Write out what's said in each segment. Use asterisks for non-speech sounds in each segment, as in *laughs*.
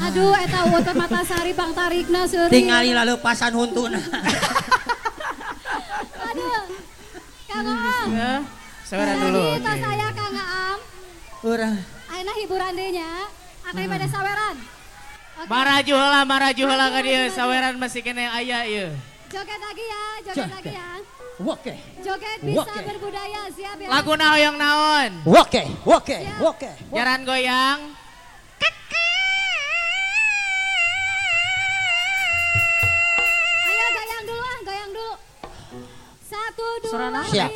Aduh, eta uut mata sari bang tarikna seuring. Tingali lalu pasan huntuna. Aduh. Kang Aam. Ya, dulu. Oke. saya Kang Aam. Urang. Ayeuna hiburan deui nya. Atau pada saweran. Oke. Maraju heula, maraju heula ka dieu. Saweran masih kena aya ieu. Joget lagi ya, joget lagi ya. Oke. Joget bisa Oke. berbudaya, siap ya. Laguna hoyong naon? Oke, oke, oke. Jaran goyang. Dua,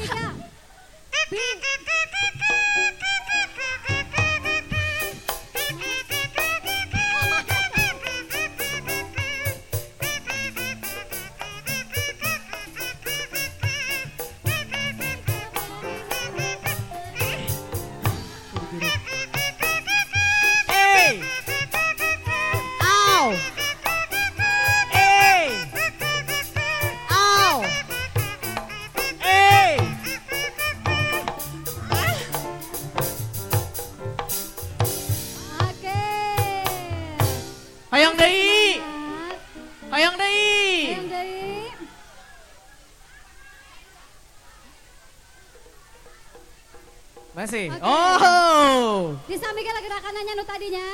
Masih. Oke. Oh. Disampaikan gerakannya nu tadinya.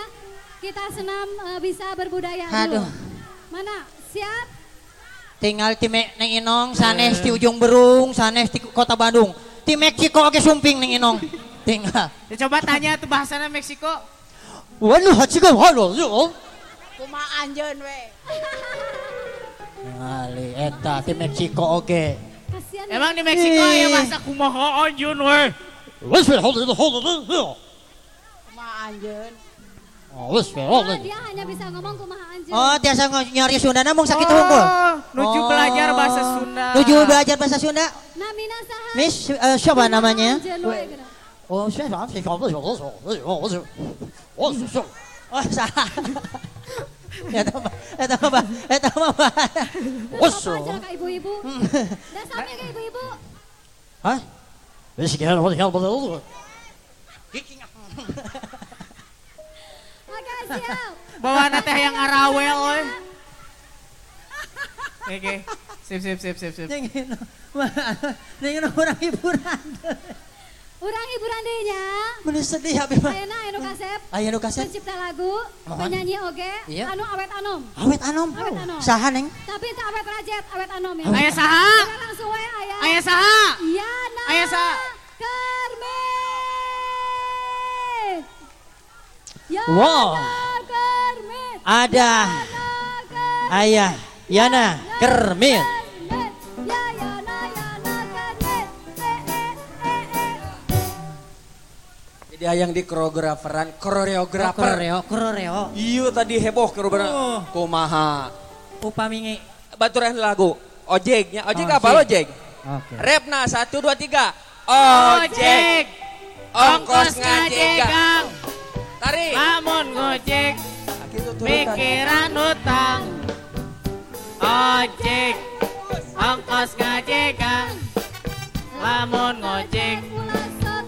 Kita senam eh, bisa berbudaya dulu. Aduh. Mana? Siap? Tinggal ti Me- Neng Inong sanes ti ujung berung, sanes ti kota Bandung. Ti Meksiko oke sumping Neng Inong. Tinggal. Ya, coba tanya tuh bahasana Meksiko. Waduh, haciga waduh. yo. Kumaha anjeun we. Ngali eta ti Meksiko oke. Emang di Meksiko ya bahasa kumaha anjeun we. Wes we hold it hold it. Kumaha anjeun. Oh, Oh, hold it. dia hanya bisa ngomong kumaha anjeun. Oh, tiasa ng- nyari Sunda namung sakit hungkul. Oh, nuju Oh. belajar bahasa Sunda. Nuju belajar bahasa Sunda. Namina saha? Miss eh, siapa namanya? Oh, siapa? Siapa? Oh, siapa? Oh, salah. Ya tahu, ya tahu, Pak. Ya tahu, Pak. Terus Oh, apa so. aja ka ibu-ibu? Dan sampai ke ibu-ibu. Hah? Wis kira what the hell betul. Oke, siap. Bawa teh yang arawel we. Oke. Sip sip sip sip sip. Nengin, nengin orang hiburan. Urang hiburan deui nya. Mana sedih habis mah. Ayeuna anu kasep. Aya nu kaset. Pencipta lagu, Mohon. penyanyi oge, Iya. anu awet anom. Awet anom. Awet anom. Saha neng? Tapi itu awet rajet, awet anom ya. Aya saha? Langsung we aya. Aya saha? Yana. Aya saha? Kermit. Yana Wow. Kermit. Ada Yana Kermit. ayah Yana Kermit. Ya Yana Yana Kermit. Eh eh eh. Jadi yang di koreograferan, koreografer. Koreo, koreo. Iya tadi heboh koreografer. Oh. Kumaha. Upamini. Baturan lagu. Ojeknya, ojek Ojek. apa lo ojek? Oke. Repna satu dua tiga. Ojek. Ojek. Ongkos Ongkos Tarik. Lamun ngojek. Pikiran utang. Ojek. Ongkos ngajekang. Lamun ngojek. Hutang.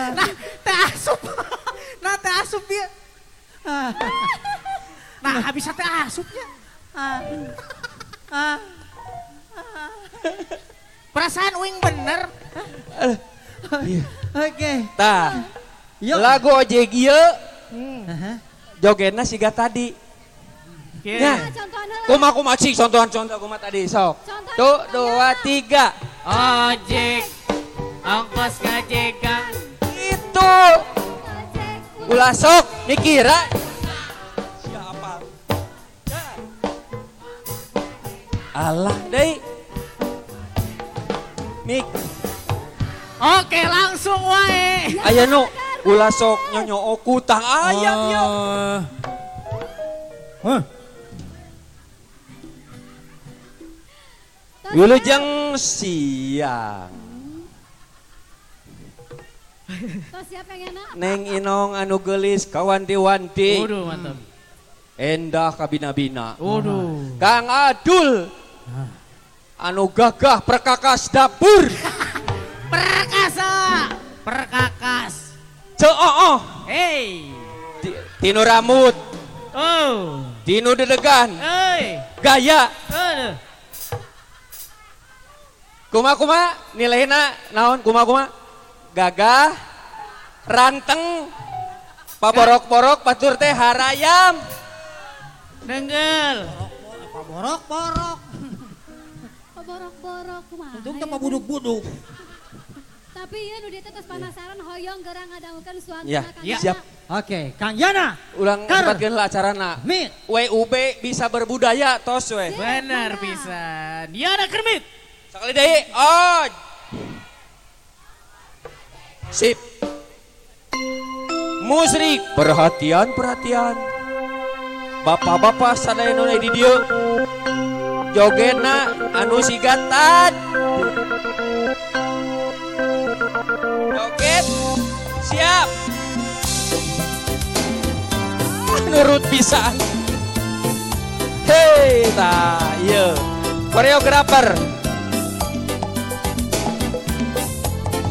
*laughs* Teh asup. Nah teh asup dia. Nah habis teh asupnya. Perasaan wing bener. Oke. Tah. Yuk. Lagu ojek iya. Aha. Jogetna siga tadi. Oke. Ya. Contohnya lah. Kuma kuma cik contohan contoh kuma tadi sok. Tuh dua ya? tiga. Ojek. Ongkos ngajekang. Itu. Ulah sok mikira. Siapa? Allah deh. Mik, Oke langsung wae. aya nu ulah sok nyonyo oku tang ayam yo. Hah? Tos Wilujeng siang. Neng Inong anu gelis kawanti-wanti. Waduh mantap. Endah kabina-bina. Waduh. Kang Adul. Anu gagah perkakas dapur Perkasa. Perkakas. cooh Hey. tinu rambut Oh. tinu dedegan Hey. gaya Aduh. kuma kuma nilainya naon kuma kuma gagah ranteng paborok-borok batur teh harayam Denggel. Apa borok-borok. Borok-borok kumaha. Untung ya? teu buduk-buduk. Tapi ya nu dieu teh tos penasaran hoyong gerang ngadawukeun suantuna Ya, Kang ya. Siap. Oke, Kang Yana. ulang sebutkeun lah acarana Mit. WUB bisa berbudaya tos we Benar pisan. Yana Kermit. sekali deui oh sip musrik perhatian perhatian bapak-bapak sadaya nu di dieu jogena anu sigatan joget siap. Ah, nurut pisan. Hei ta ieu koreografer.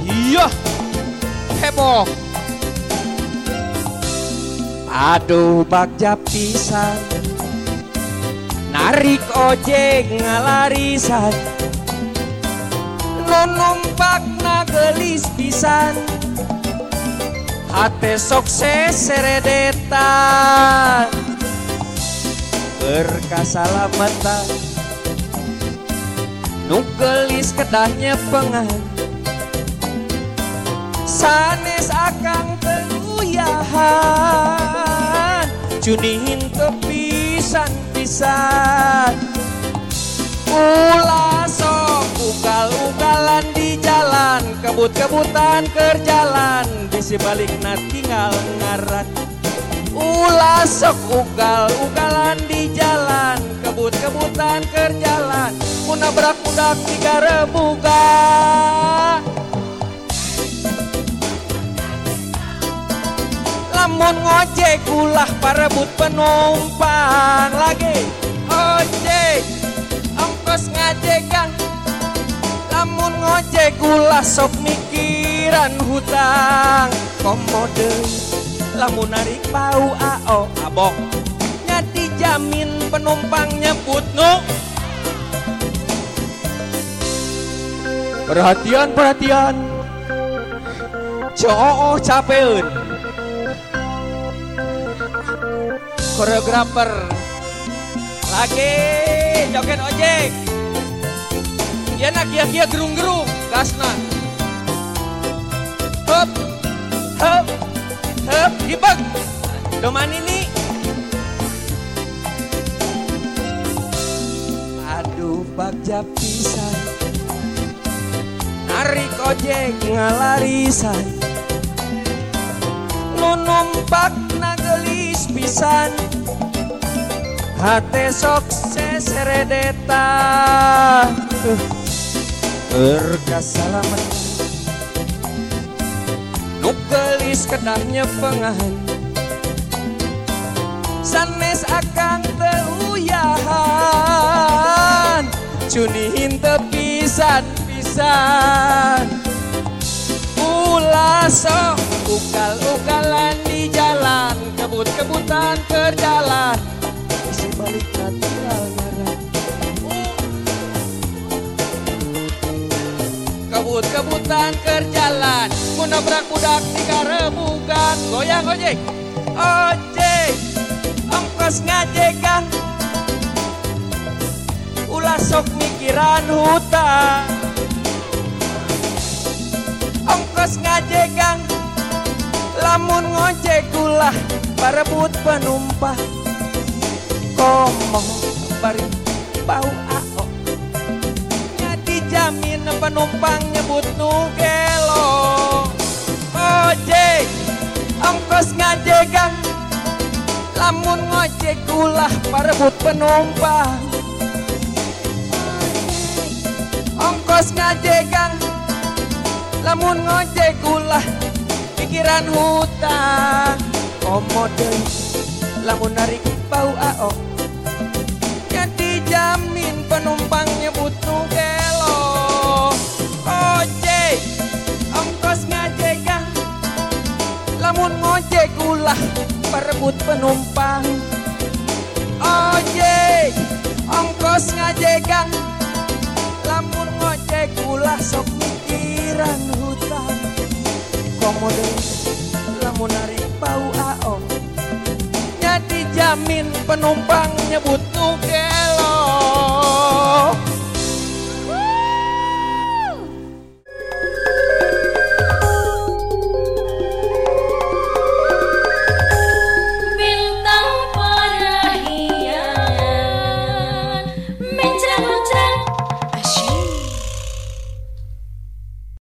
Iya. Heboh. Aduh bagja pisan narik ojek ngalarisan. Nu numpak na gelis pisan. Hate sukses seredetan. Berkasalamatan nu gelis kedahnya pengan. Sanes akang teluyahan cunihin kepisan pisan ulah sok ugal-ugalan di jalan kebut-kebutan kerjalan bisi balik tinggal ngaran ulah sok ugal-ugalan di jalan kebut-kebutan kerjalan munabrak budak tiga rebuga lamun ngojek ulah parebut penumpang. Lagi ojek ongkos ngajekan. Lamun ngojek ulah sok mikiran hutang. Komode lamun narik bau ao abok. Nyati jamin penumpang nyebut nu. Perhatian perhatian. Coo capeun koreografer. Lagi joget ojek. Ya nak kia kia gerung gerung gasna. Hop hop hop dibag doman ini. Aduh bagja pisan. Narik ojek. Ngalarisan nu numpak nagelis pisan hate sukses seredetan uh, berkas salamet nu gelis kedahnya pengahan. Sanes akang teuyahan cunihin tepisan pisan ulah sok ugal-ugalan di jalan. Kebut-kebutan kerjalan balik ngaran kebut-kebutan kerjalan munabrak budak tiga rebugan goyang ojek. Ojek. Ongkos ngajekan. Ulah sok mikiran hutang. Ongkos ngajegang lamun ngojek ulah parebut penumpang komo bari bau ao nyati jamin penumpang nyebut nu gelo ojek ongkos ngajegang lamun ngojek ulah parebut penumpang. Ongkos ngajegang lamun ngojek ulah pikiran hutang. Komode lamun narik bau ao jamin penumpangnya butuh gelo Ojek, ongkos ngajek ya. Lamun ngojek ulah perebut penumpang. Ojek, ongkos ngajek ya. Lamun ngojek ulah sok pikiran hutang. Komodo, lamun narik bau aong. Jamin penumpangnya butuh gel